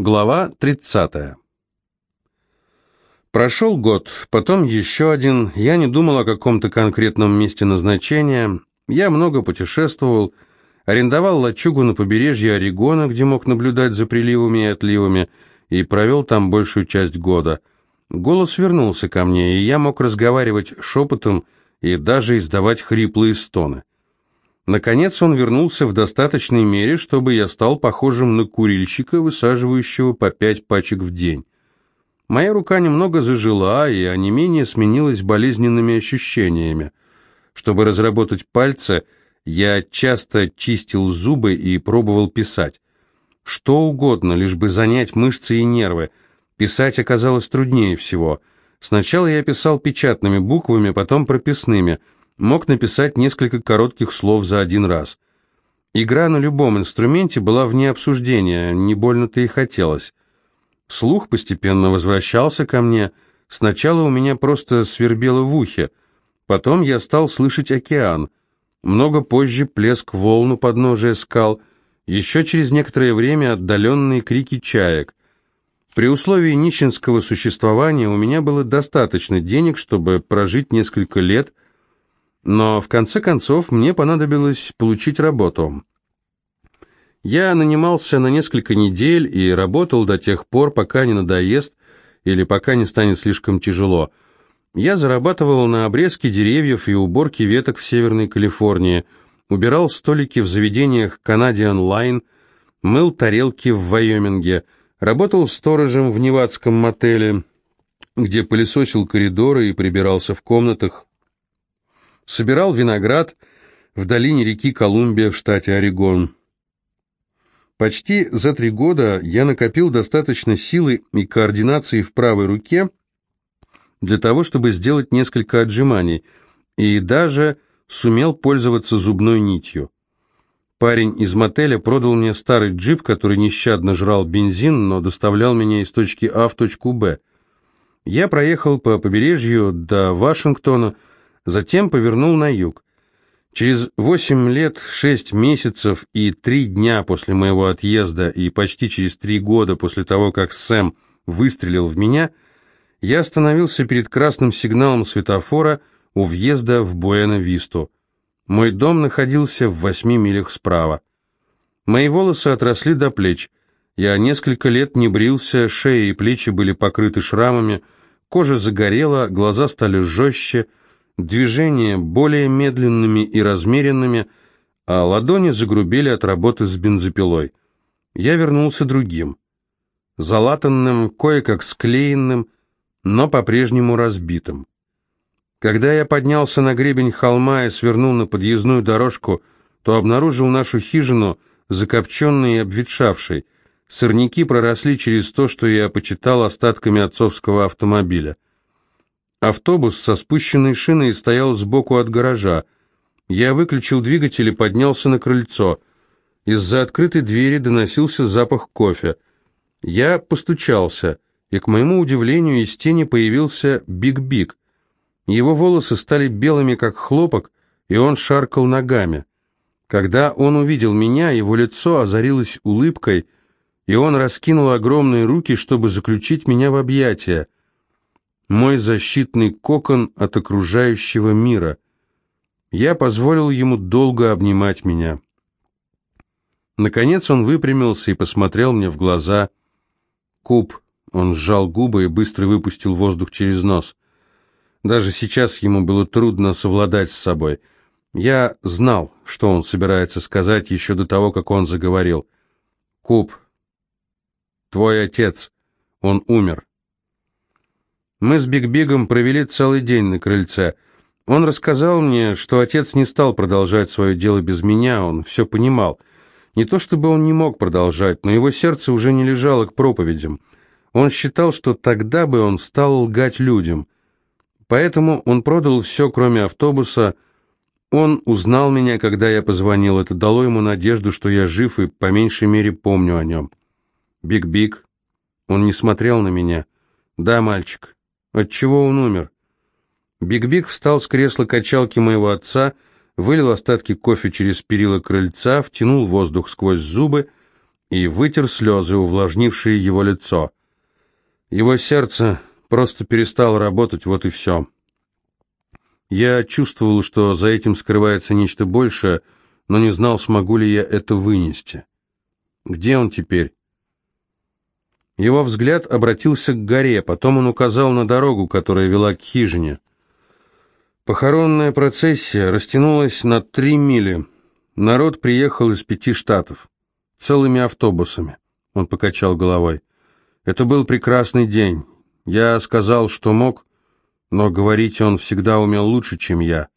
Глава 30. Прошел год, потом еще один. Я не думал о каком-то конкретном месте назначения. Я много путешествовал, арендовал лачугу на побережье Орегона, где мог наблюдать за приливами и отливами, и провел там большую часть года. Голос вернулся ко мне, и я мог разговаривать шепотом и даже издавать хриплые стоны. Наконец он вернулся в достаточной мере, чтобы я стал похожим на курильщика, высаживающего по пять пачек в день. Моя рука немного зажила, и онемение сменилось болезненными ощущениями. Чтобы разработать пальцы, я часто чистил зубы и пробовал писать. Что угодно, лишь бы занять мышцы и нервы. Писать оказалось труднее всего. Сначала я писал печатными буквами, потом прописными – мог написать несколько коротких слов за один раз. Игра на любом инструменте была вне обсуждения, не больно-то и хотелось. Слух постепенно возвращался ко мне. Сначала у меня просто свербело в ухе, потом я стал слышать океан. Много позже плеск волн у подножия скал, еще через некоторое время отдаленные крики чаек. При условии нищенского существования у меня было достаточно денег, чтобы прожить несколько лет – но в конце концов мне понадобилось получить работу. Я нанимался на несколько недель и работал до тех пор, пока не надоест или пока не станет слишком тяжело. Я зарабатывал на обрезке деревьев и уборке веток в Северной Калифорнии, убирал столики в заведениях Canadian Line, мыл тарелки в Вайоминге, работал сторожем в невадском мотеле, где пылесосил коридоры и прибирался в комнатах, собирал виноград в долине реки Колумбия в штате Орегон. Почти за три года я накопил достаточно силы и координации в правой руке для того, чтобы сделать несколько отжиманий, и даже сумел пользоваться зубной нитью. Парень из мотеля продал мне старый джип, который нещадно жрал бензин, но доставлял меня из точки А в точку Б. Я проехал по побережью до Вашингтона, затем повернул на юг. Через восемь лет, шесть месяцев и три дня после моего отъезда и почти через три года после того, как Сэм выстрелил в меня, я остановился перед красным сигналом светофора у въезда в Буэна-Висту. Мой дом находился в восьми милях справа. Мои волосы отросли до плеч. Я несколько лет не брился, шея и плечи были покрыты шрамами, кожа загорела, глаза стали жестче, движения более медленными и размеренными, а ладони загрубели от работы с бензопилой. Я вернулся другим, залатанным, кое-как склеенным, но по-прежнему разбитым. Когда я поднялся на гребень холма и свернул на подъездную дорожку, то обнаружил нашу хижину, закопченной и обветшавшей. Сорняки проросли через то, что я почитал остатками отцовского автомобиля. Автобус со спущенной шиной стоял сбоку от гаража. Я выключил двигатель и поднялся на крыльцо. Из-за открытой двери доносился запах кофе. Я постучался, и, к моему удивлению, из тени появился Биг-Биг. Его волосы стали белыми, как хлопок, и он шаркал ногами. Когда он увидел меня, его лицо озарилось улыбкой, и он раскинул огромные руки, чтобы заключить меня в объятия мой защитный кокон от окружающего мира. Я позволил ему долго обнимать меня. Наконец он выпрямился и посмотрел мне в глаза. Куб. Он сжал губы и быстро выпустил воздух через нос. Даже сейчас ему было трудно совладать с собой. Я знал, что он собирается сказать еще до того, как он заговорил. «Куб, твой отец, он умер. Мы с Биг-Бигом провели целый день на крыльце. Он рассказал мне, что отец не стал продолжать свое дело без меня, он все понимал. Не то чтобы он не мог продолжать, но его сердце уже не лежало к проповедям. Он считал, что тогда бы он стал лгать людям. Поэтому он продал все, кроме автобуса. Он узнал меня, когда я позвонил. Это дало ему надежду, что я жив и по меньшей мере помню о нем. Биг-Биг. Он не смотрел на меня. Да, мальчик, от чего он умер? Биг-Биг встал с кресла качалки моего отца, вылил остатки кофе через перила крыльца, втянул воздух сквозь зубы и вытер слезы, увлажнившие его лицо. Его сердце просто перестало работать, вот и все. Я чувствовал, что за этим скрывается нечто большее, но не знал, смогу ли я это вынести. Где он теперь? Его взгляд обратился к горе, потом он указал на дорогу, которая вела к хижине. Похоронная процессия растянулась на три мили. Народ приехал из пяти штатов. Целыми автобусами. Он покачал головой. Это был прекрасный день. Я сказал, что мог, но говорить он всегда умел лучше, чем я.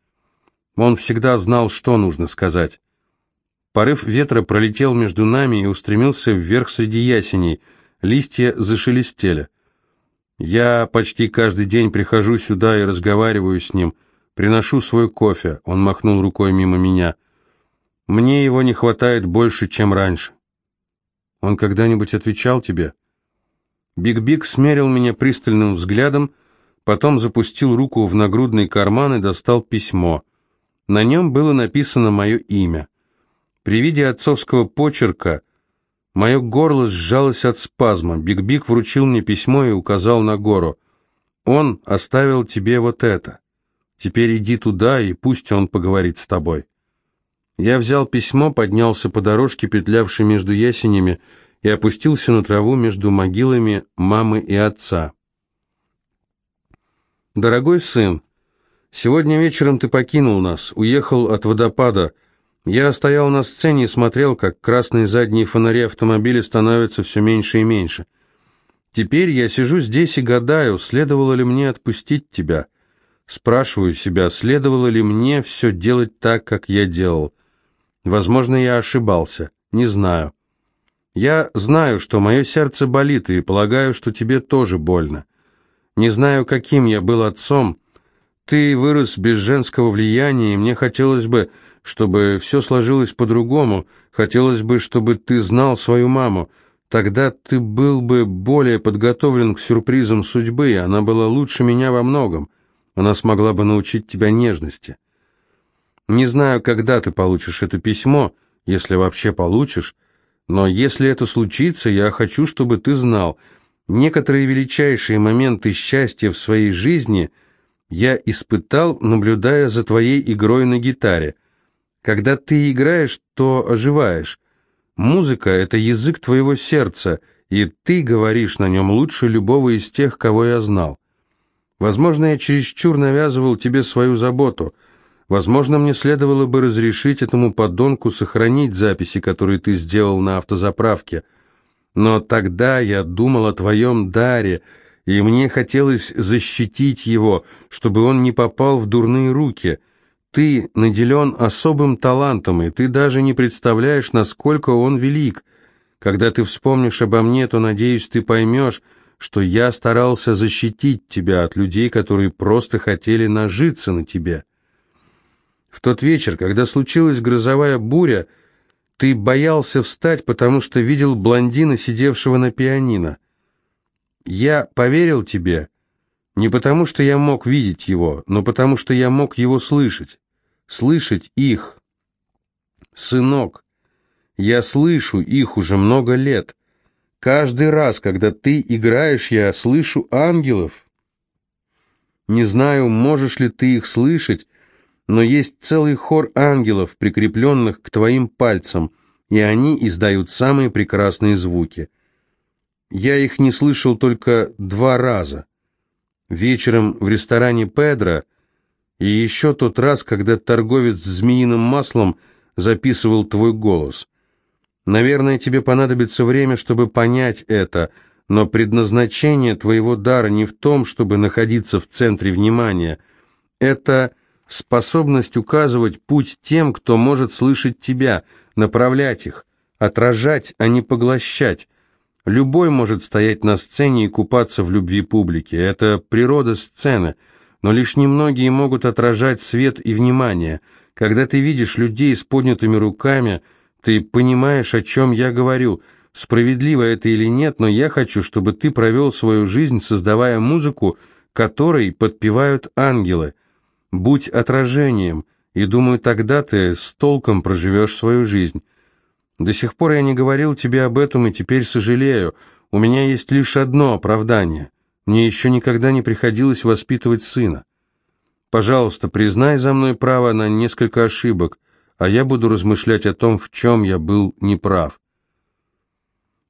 Он всегда знал, что нужно сказать. Порыв ветра пролетел между нами и устремился вверх среди ясеней. Листья зашелестели. Я почти каждый день прихожу сюда и разговариваю с ним, приношу свой кофе. Он махнул рукой мимо меня. Мне его не хватает больше, чем раньше. Он когда-нибудь отвечал тебе? Биг-Биг смерил меня пристальным взглядом, потом запустил руку в нагрудный карман и достал письмо. На нем было написано мое имя. При виде отцовского почерка мое горло сжалось от спазма. Биг-Биг вручил мне письмо и указал на гору. «Он оставил тебе вот это. Теперь иди туда, и пусть он поговорит с тобой». Я взял письмо, поднялся по дорожке, петлявшей между ясенями, и опустился на траву между могилами мамы и отца. «Дорогой сын, сегодня вечером ты покинул нас, уехал от водопада, я стоял на сцене и смотрел, как красные задние фонари автомобиля становятся все меньше и меньше. Теперь я сижу здесь и гадаю, следовало ли мне отпустить тебя. Спрашиваю себя, следовало ли мне все делать так, как я делал. Возможно, я ошибался, не знаю. Я знаю, что мое сердце болит, и полагаю, что тебе тоже больно. Не знаю, каким я был отцом. Ты вырос без женского влияния, и мне хотелось бы чтобы все сложилось по-другому. Хотелось бы, чтобы ты знал свою маму. Тогда ты был бы более подготовлен к сюрпризам судьбы, и она была лучше меня во многом. Она смогла бы научить тебя нежности. Не знаю, когда ты получишь это письмо, если вообще получишь, но если это случится, я хочу, чтобы ты знал, некоторые величайшие моменты счастья в своей жизни я испытал, наблюдая за твоей игрой на гитаре. Когда ты играешь, то оживаешь. Музыка — это язык твоего сердца, и ты говоришь на нем лучше любого из тех, кого я знал. Возможно, я чересчур навязывал тебе свою заботу. Возможно, мне следовало бы разрешить этому подонку сохранить записи, которые ты сделал на автозаправке. Но тогда я думал о твоем даре, и мне хотелось защитить его, чтобы он не попал в дурные руки — ты наделен особым талантом, и ты даже не представляешь, насколько он велик. Когда ты вспомнишь обо мне, то, надеюсь, ты поймешь, что я старался защитить тебя от людей, которые просто хотели нажиться на тебе. В тот вечер, когда случилась грозовая буря, ты боялся встать, потому что видел блондина, сидевшего на пианино. Я поверил тебе, не потому что я мог видеть его, но потому что я мог его слышать слышать их. Сынок, я слышу их уже много лет. Каждый раз, когда ты играешь, я слышу ангелов. Не знаю, можешь ли ты их слышать, но есть целый хор ангелов, прикрепленных к твоим пальцам, и они издают самые прекрасные звуки. Я их не слышал только два раза. Вечером в ресторане «Педро» И еще тот раз, когда торговец змеиным маслом записывал твой голос. Наверное, тебе понадобится время, чтобы понять это, но предназначение твоего дара не в том, чтобы находиться в центре внимания. Это способность указывать путь тем, кто может слышать тебя, направлять их, отражать, а не поглощать. Любой может стоять на сцене и купаться в любви публики. Это природа сцены – но лишь немногие могут отражать свет и внимание. Когда ты видишь людей с поднятыми руками, ты понимаешь, о чем я говорю. Справедливо это или нет, но я хочу, чтобы ты провел свою жизнь, создавая музыку, которой подпевают ангелы. Будь отражением, и думаю, тогда ты с толком проживешь свою жизнь. До сих пор я не говорил тебе об этом и теперь сожалею. У меня есть лишь одно оправдание. Мне еще никогда не приходилось воспитывать сына. Пожалуйста, признай за мной право на несколько ошибок, а я буду размышлять о том, в чем я был неправ.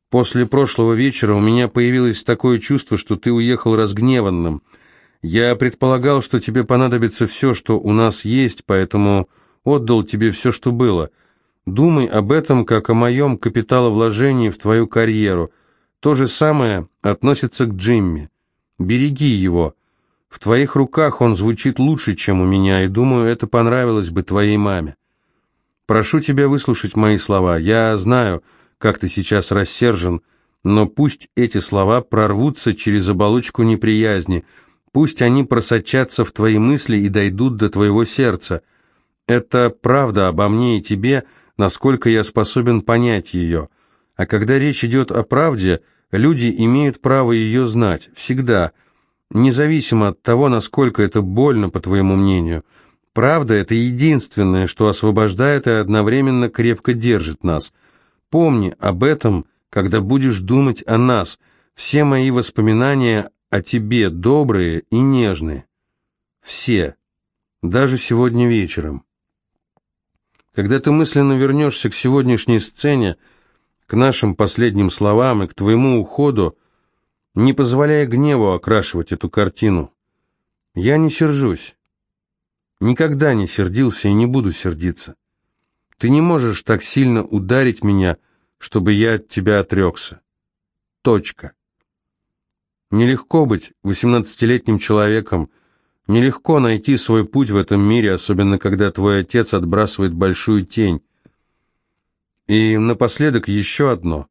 После прошлого вечера у меня появилось такое чувство, что ты уехал разгневанным. Я предполагал, что тебе понадобится все, что у нас есть, поэтому отдал тебе все, что было. Думай об этом, как о моем капиталовложении в твою карьеру. То же самое относится к Джимми. Береги его. В твоих руках он звучит лучше, чем у меня, и думаю, это понравилось бы твоей маме. Прошу тебя выслушать мои слова. Я знаю, как ты сейчас рассержен, но пусть эти слова прорвутся через оболочку неприязни, пусть они просочатся в твои мысли и дойдут до твоего сердца. Это правда обо мне и тебе, насколько я способен понять ее. А когда речь идет о правде, люди имеют право ее знать, всегда, независимо от того, насколько это больно, по твоему мнению. Правда – это единственное, что освобождает и одновременно крепко держит нас – Помни об этом, когда будешь думать о нас. Все мои воспоминания о тебе добрые и нежные. Все. Даже сегодня вечером. Когда ты мысленно вернешься к сегодняшней сцене, к нашим последним словам и к твоему уходу, не позволяя гневу окрашивать эту картину. Я не сержусь. Никогда не сердился и не буду сердиться. Ты не можешь так сильно ударить меня, чтобы я от тебя отрекся. Точка. Нелегко быть восемнадцатилетним человеком, нелегко найти свой путь в этом мире, особенно когда твой отец отбрасывает большую тень. И напоследок еще одно.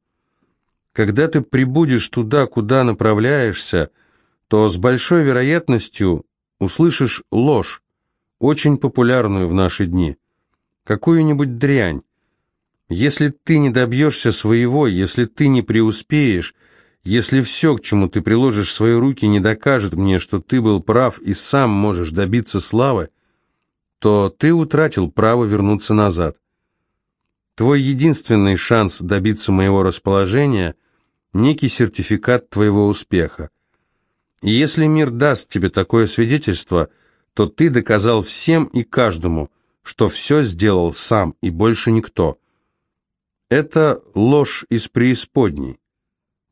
Когда ты прибудешь туда, куда направляешься, то с большой вероятностью услышишь ложь, очень популярную в наши дни какую-нибудь дрянь. Если ты не добьешься своего, если ты не преуспеешь, если все, к чему ты приложишь свои руки, не докажет мне, что ты был прав и сам можешь добиться славы, то ты утратил право вернуться назад. Твой единственный шанс добиться моего расположения – некий сертификат твоего успеха. И если мир даст тебе такое свидетельство, то ты доказал всем и каждому – что все сделал сам и больше никто. Это ложь из преисподней.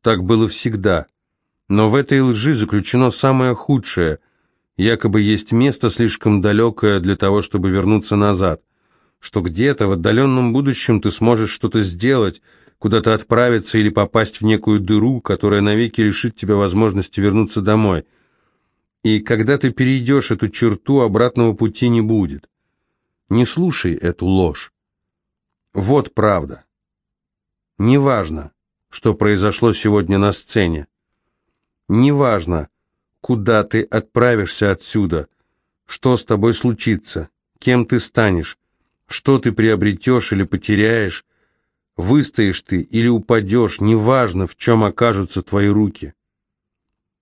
Так было всегда. Но в этой лжи заключено самое худшее. Якобы есть место слишком далекое для того, чтобы вернуться назад. Что где-то в отдаленном будущем ты сможешь что-то сделать, куда-то отправиться или попасть в некую дыру, которая навеки лишит тебя возможности вернуться домой. И когда ты перейдешь эту черту, обратного пути не будет. Не слушай эту ложь. Вот правда. Неважно, что произошло сегодня на сцене. Неважно, куда ты отправишься отсюда, что с тобой случится, кем ты станешь, что ты приобретешь или потеряешь, выстоишь ты или упадешь, неважно, в чем окажутся твои руки.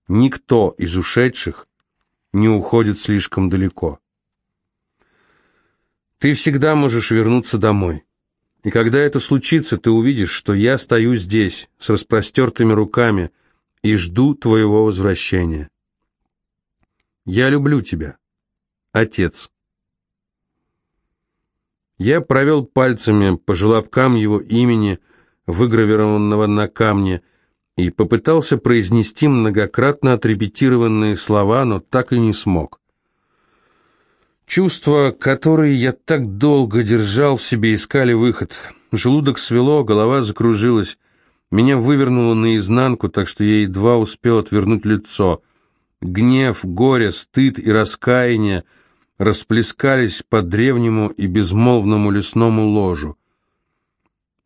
Никто из ушедших не уходит слишком далеко. Ты всегда можешь вернуться домой. И когда это случится, ты увидишь, что я стою здесь, с распростертыми руками, и жду твоего возвращения. Я люблю тебя, отец. Я провел пальцами по желобкам его имени, выгравированного на камне, и попытался произнести многократно отрепетированные слова, но так и не смог. Чувства, которые я так долго держал в себе, искали выход. Желудок свело, голова закружилась. Меня вывернуло наизнанку, так что я едва успел отвернуть лицо. Гнев, горе, стыд и раскаяние расплескались по древнему и безмолвному лесному ложу.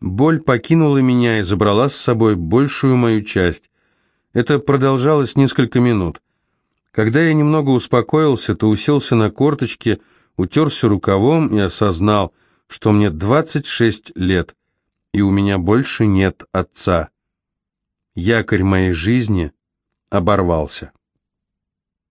Боль покинула меня и забрала с собой большую мою часть. Это продолжалось несколько минут. Когда я немного успокоился, то уселся на корточки, утерся рукавом и осознал, что мне 26 лет, и у меня больше нет отца. Якорь моей жизни оборвался.